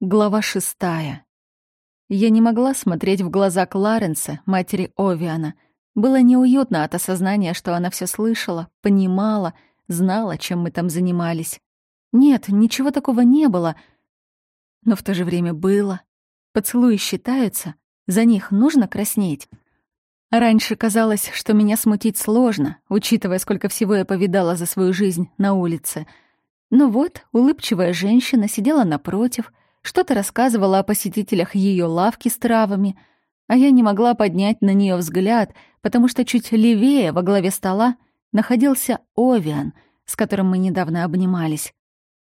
Глава шестая. Я не могла смотреть в глаза Кларенса, матери Овиана. Было неуютно от осознания, что она все слышала, понимала, знала, чем мы там занимались. Нет, ничего такого не было. Но в то же время было. Поцелуи считаются, за них нужно краснеть. Раньше казалось, что меня смутить сложно, учитывая, сколько всего я повидала за свою жизнь на улице. Но вот улыбчивая женщина сидела напротив — что-то рассказывала о посетителях ее лавки с травами, а я не могла поднять на нее взгляд, потому что чуть левее, во главе стола, находился Овиан, с которым мы недавно обнимались.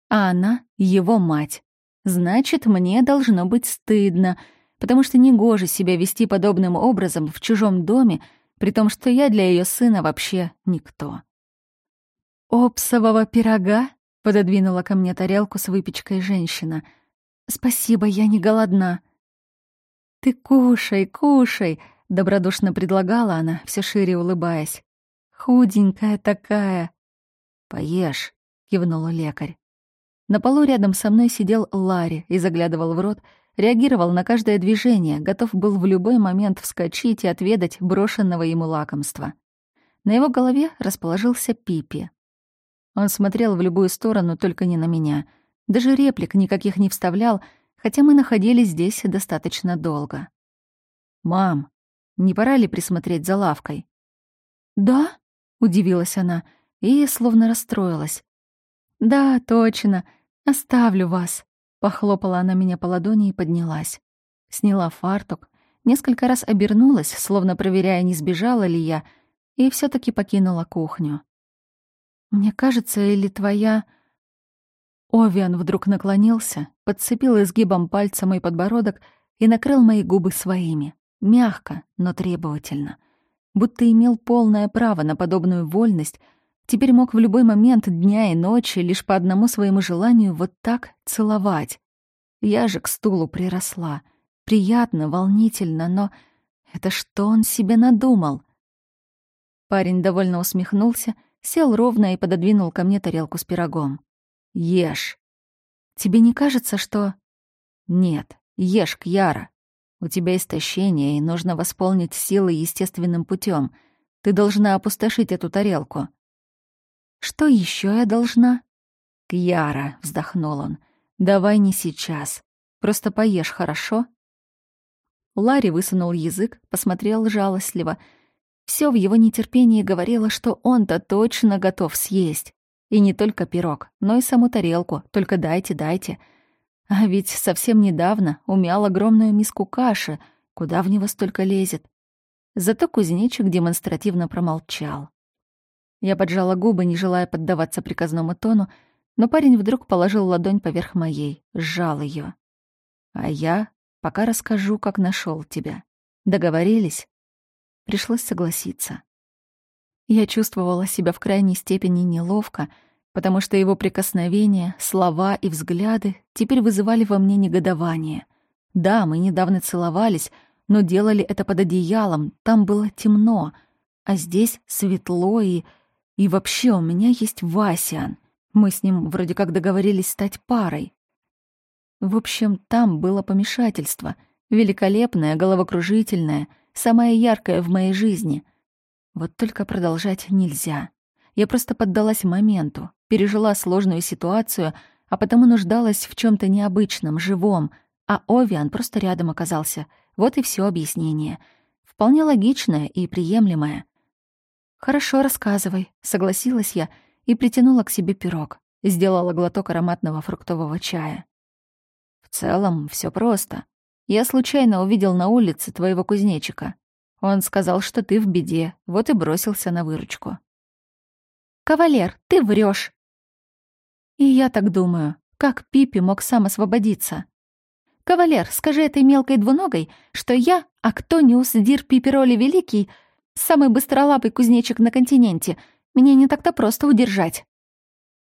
А она — его мать. Значит, мне должно быть стыдно, потому что негоже себя вести подобным образом в чужом доме, при том, что я для ее сына вообще никто. «Опсового пирога?» — пододвинула ко мне тарелку с выпечкой женщина — «Спасибо, я не голодна». «Ты кушай, кушай», — добродушно предлагала она, все шире улыбаясь. «Худенькая такая». «Поешь», — кивнул лекарь. На полу рядом со мной сидел Ларри и заглядывал в рот, реагировал на каждое движение, готов был в любой момент вскочить и отведать брошенного ему лакомства. На его голове расположился Пипи. Он смотрел в любую сторону, только не на меня — даже реплик никаких не вставлял, хотя мы находились здесь достаточно долго. «Мам, не пора ли присмотреть за лавкой?» «Да?» — удивилась она и словно расстроилась. «Да, точно. Оставлю вас». Похлопала она меня по ладони и поднялась. Сняла фартук, несколько раз обернулась, словно проверяя, не сбежала ли я, и все таки покинула кухню. «Мне кажется, или твоя...» Овиан вдруг наклонился, подцепил изгибом пальца мой подбородок и накрыл мои губы своими, мягко, но требовательно. Будто имел полное право на подобную вольность, теперь мог в любой момент дня и ночи лишь по одному своему желанию вот так целовать. Я же к стулу приросла. Приятно, волнительно, но это что он себе надумал? Парень довольно усмехнулся, сел ровно и пододвинул ко мне тарелку с пирогом. Ешь. Тебе не кажется, что... Нет, ешь, Кьяра. У тебя истощение, и нужно восполнить силы естественным путем. Ты должна опустошить эту тарелку. Что еще я должна? Кьяра, вздохнул он. Давай не сейчас. Просто поешь, хорошо? Ларри высунул язык, посмотрел жалостливо. Все в его нетерпении говорило, что он-то точно готов съесть. И не только пирог, но и саму тарелку. Только дайте, дайте. А ведь совсем недавно умял огромную миску каши. Куда в него столько лезет? Зато кузнечик демонстративно промолчал. Я поджала губы, не желая поддаваться приказному тону, но парень вдруг положил ладонь поверх моей, сжал ее. А я пока расскажу, как нашел тебя. Договорились? Пришлось согласиться. Я чувствовала себя в крайней степени неловко, потому что его прикосновения, слова и взгляды теперь вызывали во мне негодование. Да, мы недавно целовались, но делали это под одеялом, там было темно, а здесь светло и... И вообще у меня есть Васян. Мы с ним вроде как договорились стать парой. В общем, там было помешательство. Великолепное, головокружительное, самое яркое в моей жизни — вот только продолжать нельзя. Я просто поддалась моменту, пережила сложную ситуацию, а потому нуждалась в чем то необычном, живом, а Овиан просто рядом оказался. Вот и все объяснение. Вполне логичное и приемлемое. «Хорошо, рассказывай», — согласилась я и притянула к себе пирог. Сделала глоток ароматного фруктового чая. «В целом все просто. Я случайно увидел на улице твоего кузнечика. Он сказал, что ты в беде, вот и бросился на выручку. «Кавалер, ты врешь. И я так думаю, как Пипи мог сам освободиться? «Кавалер, скажи этой мелкой двуногой, что я, Актониус Дир Пипероли Великий, самый быстролапый кузнечик на континенте, меня не так-то просто удержать».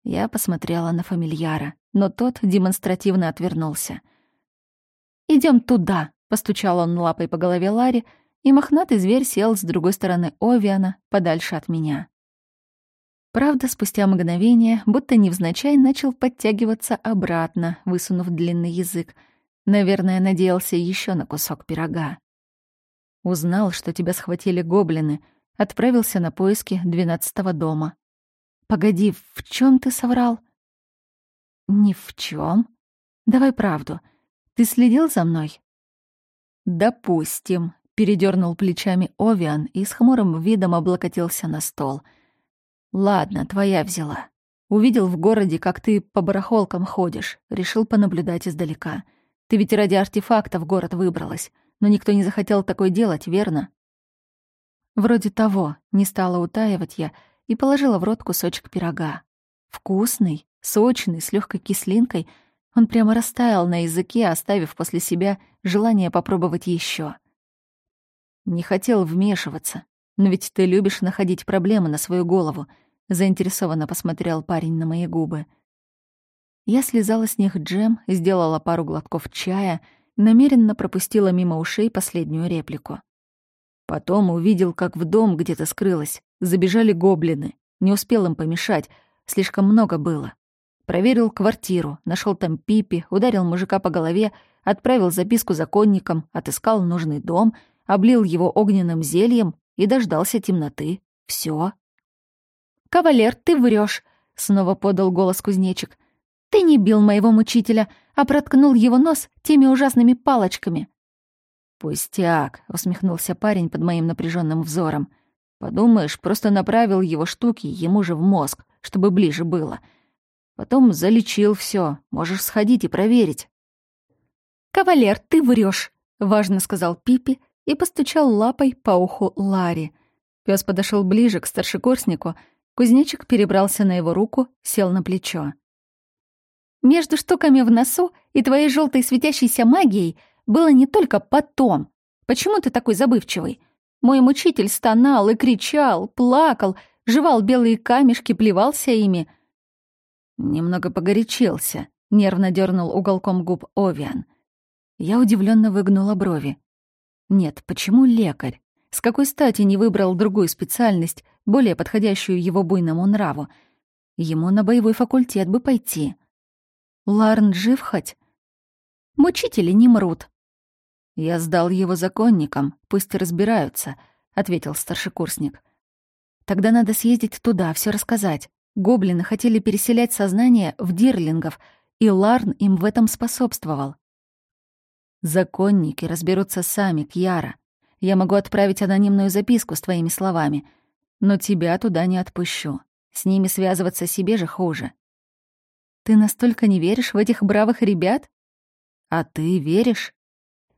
Я посмотрела на фамильяра, но тот демонстративно отвернулся. Идем туда», — постучал он лапой по голове Ларри, и мохнатый зверь сел с другой стороны Овиана, подальше от меня. Правда, спустя мгновение, будто невзначай, начал подтягиваться обратно, высунув длинный язык, Наверное, надеялся еще на кусок пирога. Узнал, что тебя схватили гоблины, отправился на поиски двенадцатого дома. Погоди, в чем ты соврал? Ни в чем. Давай правду. Ты следил за мной? Допустим, передернул плечами Овиан и с хмурым видом облокотился на стол. Ладно, твоя взяла. Увидел в городе, как ты по барахолкам ходишь, решил понаблюдать издалека. Ты ведь ради артефакта в город выбралась, но никто не захотел такое делать, верно? Вроде того, не стала утаивать я и положила в рот кусочек пирога. Вкусный, сочный, с легкой кислинкой, он прямо растаял на языке, оставив после себя желание попробовать еще. Не хотел вмешиваться, но ведь ты любишь находить проблемы на свою голову, заинтересованно посмотрел парень на мои губы. Я слезала с них джем, сделала пару глотков чая, намеренно пропустила мимо ушей последнюю реплику. Потом увидел, как в дом где-то скрылась. Забежали гоблины. Не успел им помешать. Слишком много было. Проверил квартиру, нашел там Пипи, ударил мужика по голове, отправил записку законникам, отыскал нужный дом, облил его огненным зельем и дождался темноты. Все. «Кавалер, ты врешь, снова подал голос кузнечик. «Ты не бил моего мучителя, а проткнул его нос теми ужасными палочками». «Пустяк», — усмехнулся парень под моим напряженным взором. «Подумаешь, просто направил его штуки ему же в мозг, чтобы ближе было. Потом залечил все. можешь сходить и проверить». «Кавалер, ты врешь, важно сказал Пипи и постучал лапой по уху Лари. Пес подошел ближе к старшекурснику — Кузнечик перебрался на его руку, сел на плечо. «Между штуками в носу и твоей желтой светящейся магией было не только потом. Почему ты такой забывчивый? Мой мучитель стонал и кричал, плакал, жевал белые камешки, плевался ими». Немного погорячился, нервно дернул уголком губ Овиан. Я удивленно выгнула брови. Нет, почему лекарь? С какой стати не выбрал другую специальность, более подходящую его буйному нраву? Ему на боевой факультет бы пойти. Ларн жив хоть? Мучители не мрут. Я сдал его законникам, пусть разбираются, ответил старшекурсник. Тогда надо съездить туда, все рассказать. Гоблины хотели переселять сознание в дирлингов, и Ларн им в этом способствовал. Законники разберутся сами, Кьяра. Я могу отправить анонимную записку с твоими словами, но тебя туда не отпущу. С ними связываться себе же хуже. Ты настолько не веришь в этих бравых ребят? А ты веришь?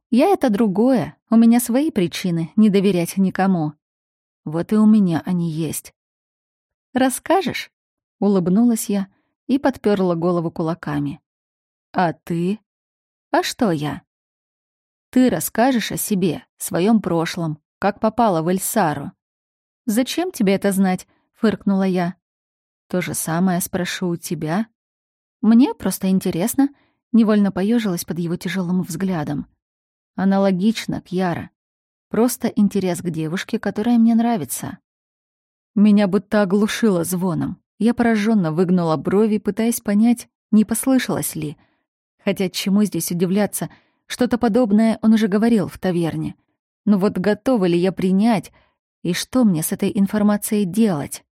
Я — это другое. У меня свои причины не доверять никому. Вот и у меня они есть. Расскажешь? Улыбнулась я и подперла голову кулаками. А ты? А что я? Ты расскажешь о себе, своем прошлом, как попала в Эльсару. «Зачем тебе это знать?» — фыркнула я. «То же самое спрошу у тебя». «Мне просто интересно», — невольно поежилась под его тяжелым взглядом. «Аналогично, Кьяра. Просто интерес к девушке, которая мне нравится». Меня будто оглушило звоном. Я пораженно выгнула брови, пытаясь понять, не послышалось ли. Хотя чему здесь удивляться — что-то подобное он уже говорил в таверне. Но вот готова ли я принять, и что мне с этой информацией делать?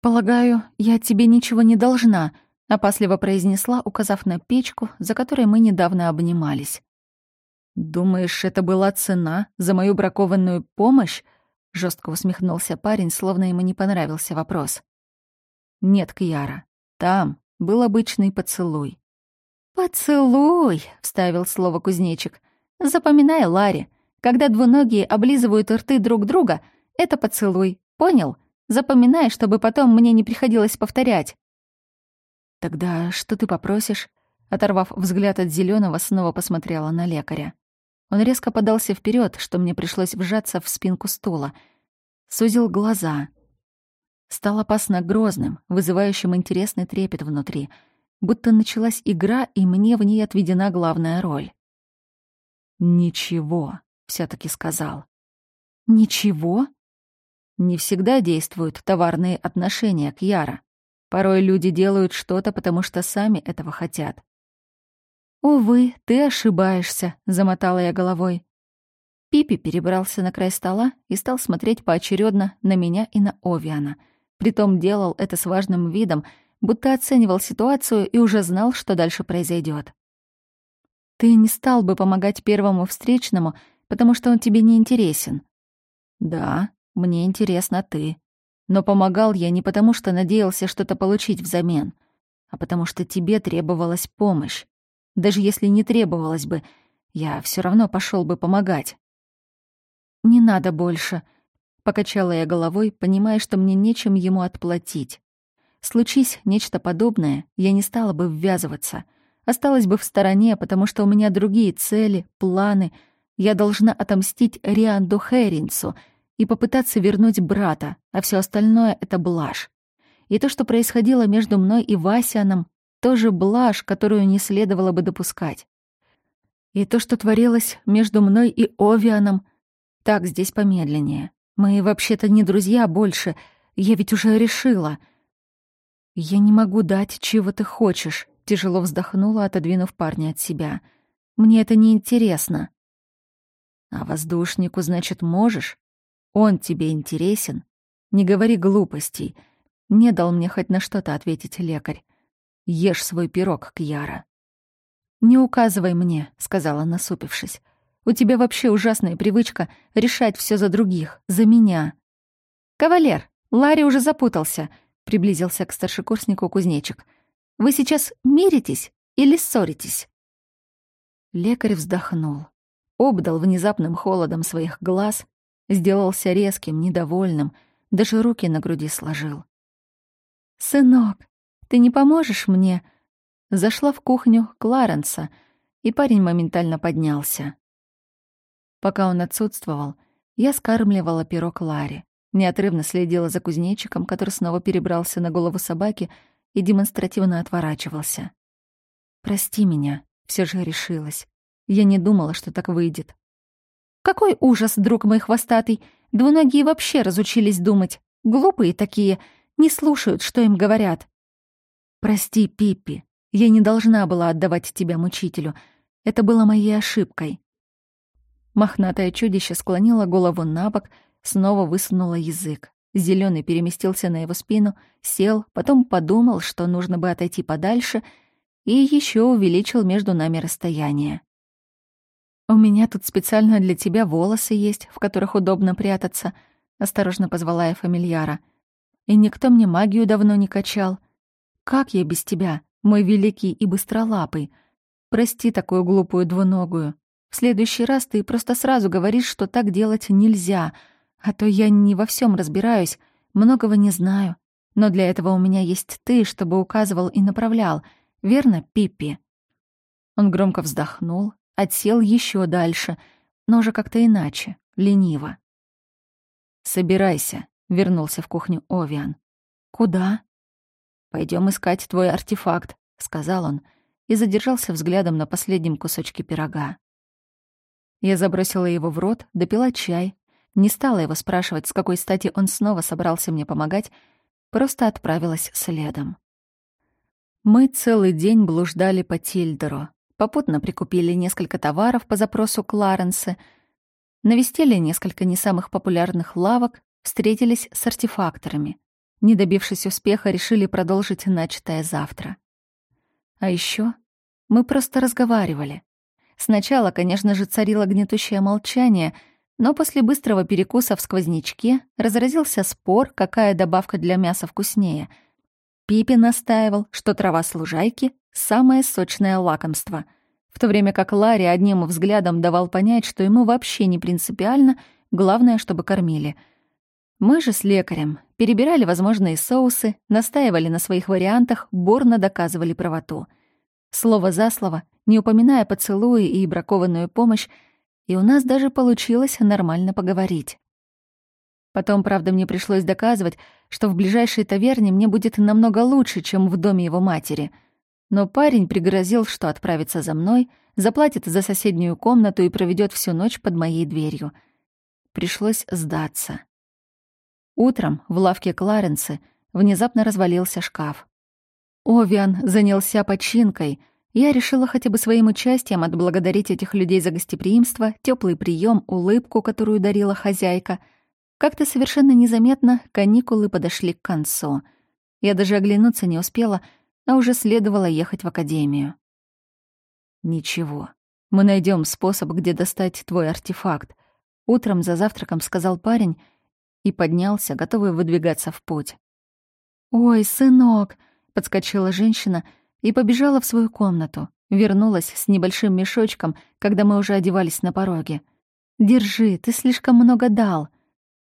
«Полагаю, я тебе ничего не должна», — опасливо произнесла, указав на печку, за которой мы недавно обнимались. «Думаешь, это была цена за мою бракованную помощь?» — жестко усмехнулся парень, словно ему не понравился вопрос. «Нет, Кьяра, там был обычный поцелуй. «Поцелуй!» — вставил слово кузнечик. «Запоминай, Ларри, когда двуногие облизывают рты друг друга, это поцелуй, понял? Запоминай, чтобы потом мне не приходилось повторять». «Тогда что ты попросишь?» Оторвав взгляд от зеленого, снова посмотрела на лекаря. Он резко подался вперед, что мне пришлось вжаться в спинку стула. Сузил глаза. Стал опасно грозным, вызывающим интересный трепет внутри — будто началась игра, и мне в ней отведена главная роль. «Ничего», — все таки сказал. «Ничего?» Не всегда действуют товарные отношения к Яра. Порой люди делают что-то, потому что сами этого хотят. «Увы, ты ошибаешься», — замотала я головой. Пипи перебрался на край стола и стал смотреть поочередно на меня и на Овиана. Притом делал это с важным видом, будто оценивал ситуацию и уже знал, что дальше произойдет. «Ты не стал бы помогать первому встречному, потому что он тебе не интересен». «Да, мне интересна ты. Но помогал я не потому, что надеялся что-то получить взамен, а потому что тебе требовалась помощь. Даже если не требовалась бы, я все равно пошел бы помогать. «Не надо больше», — покачала я головой, понимая, что мне нечем ему отплатить. Случись нечто подобное, я не стала бы ввязываться. Осталась бы в стороне, потому что у меня другие цели, планы. Я должна отомстить Рианду Хэринсу и попытаться вернуть брата, а все остальное — это блажь. И то, что происходило между мной и Васяном, тоже блажь, которую не следовало бы допускать. И то, что творилось между мной и Овианом, так здесь помедленнее. Мы вообще-то не друзья больше, я ведь уже решила. Я не могу дать, чего ты хочешь, тяжело вздохнула, отодвинув парня от себя. Мне это не интересно. А воздушнику, значит, можешь? Он тебе интересен? Не говори глупостей. Не дал мне хоть на что-то ответить лекарь. Ешь свой пирог, Кьяра. «Не указывай мне», — сказала, насупившись. «У тебя вообще ужасная привычка решать все за других, за меня». «Кавалер, Ларри уже запутался», — приблизился к старшекурснику кузнечик. «Вы сейчас миритесь или ссоритесь?» Лекарь вздохнул, обдал внезапным холодом своих глаз, сделался резким, недовольным, даже руки на груди сложил. «Сынок, ты не поможешь мне?» Зашла в кухню Кларенса, и парень моментально поднялся. Пока он отсутствовал, я скармливала пирог Ларе, неотрывно следила за кузнечиком, который снова перебрался на голову собаки и демонстративно отворачивался. «Прости меня», — все же решилась. Я не думала, что так выйдет. «Какой ужас, друг мой хвостатый! Двуногие вообще разучились думать. Глупые такие, не слушают, что им говорят. «Прости, Пиппи, я не должна была отдавать тебя мучителю. Это было моей ошибкой». Мохнатое чудище склонило голову на бок, снова высунуло язык. Зелёный переместился на его спину, сел, потом подумал, что нужно бы отойти подальше, и еще увеличил между нами расстояние. «У меня тут специально для тебя волосы есть, в которых удобно прятаться», — осторожно позвала я фамильяра. «И никто мне магию давно не качал. Как я без тебя, мой великий и быстролапый? Прости такую глупую двуногую. В следующий раз ты просто сразу говоришь, что так делать нельзя, а то я не во всем разбираюсь, многого не знаю. Но для этого у меня есть ты, чтобы указывал и направлял. Верно, Пиппи?» Он громко вздохнул, отсел еще дальше, но уже как-то иначе, лениво. «Собирайся», — вернулся в кухню Овиан. «Куда?» Пойдем искать твой артефакт», — сказал он и задержался взглядом на последнем кусочке пирога. Я забросила его в рот, допила чай, не стала его спрашивать, с какой стати он снова собрался мне помогать, просто отправилась следом. Мы целый день блуждали по Тильдеру, попутно прикупили несколько товаров по запросу Кларенса, навестили несколько не самых популярных лавок, встретились с артефакторами. Не добившись успеха, решили продолжить начатое завтра. А еще мы просто разговаривали. Сначала, конечно же, царило гнетущее молчание, но после быстрого перекуса в сквознячке разразился спор, какая добавка для мяса вкуснее. Пипи настаивал, что трава с лужайки — самое сочное лакомство, в то время как Ларри одним взглядом давал понять, что ему вообще не принципиально, главное, чтобы кормили — мы же с лекарем перебирали возможные соусы, настаивали на своих вариантах, борно доказывали правоту. Слово за слово, не упоминая поцелуи и бракованную помощь, и у нас даже получилось нормально поговорить. Потом, правда, мне пришлось доказывать, что в ближайшей таверне мне будет намного лучше, чем в доме его матери. Но парень пригрозил, что отправится за мной, заплатит за соседнюю комнату и проведет всю ночь под моей дверью. Пришлось сдаться. Утром в лавке Кларенсы внезапно развалился шкаф. Овиан занялся починкой, Я решила хотя бы своим участием отблагодарить этих людей за гостеприимство, теплый прием, улыбку, которую дарила хозяйка. Как-то совершенно незаметно каникулы подошли к концу. Я даже оглянуться не успела, а уже следовало ехать в академию. «Ничего, мы найдем способ, где достать твой артефакт», — утром за завтраком сказал парень и поднялся, готовый выдвигаться в путь. «Ой, сынок!» — подскочила женщина и побежала в свою комнату. Вернулась с небольшим мешочком, когда мы уже одевались на пороге. «Держи, ты слишком много дал».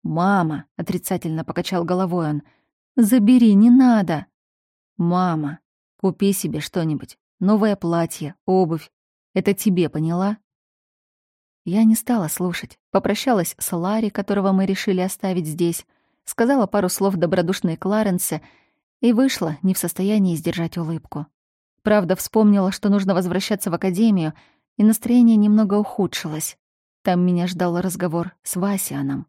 «Мама!» — отрицательно покачал головой он. «Забери, не надо». «Мама, купи себе что-нибудь. Новое платье, обувь. Это тебе, поняла?» Я не стала слушать. Попрощалась с Ларри, которого мы решили оставить здесь, сказала пару слов добродушной Кларенсе и вышла, не в состоянии сдержать улыбку. Правда, вспомнила, что нужно возвращаться в академию, и настроение немного ухудшилось. Там меня ждал разговор с Васианом.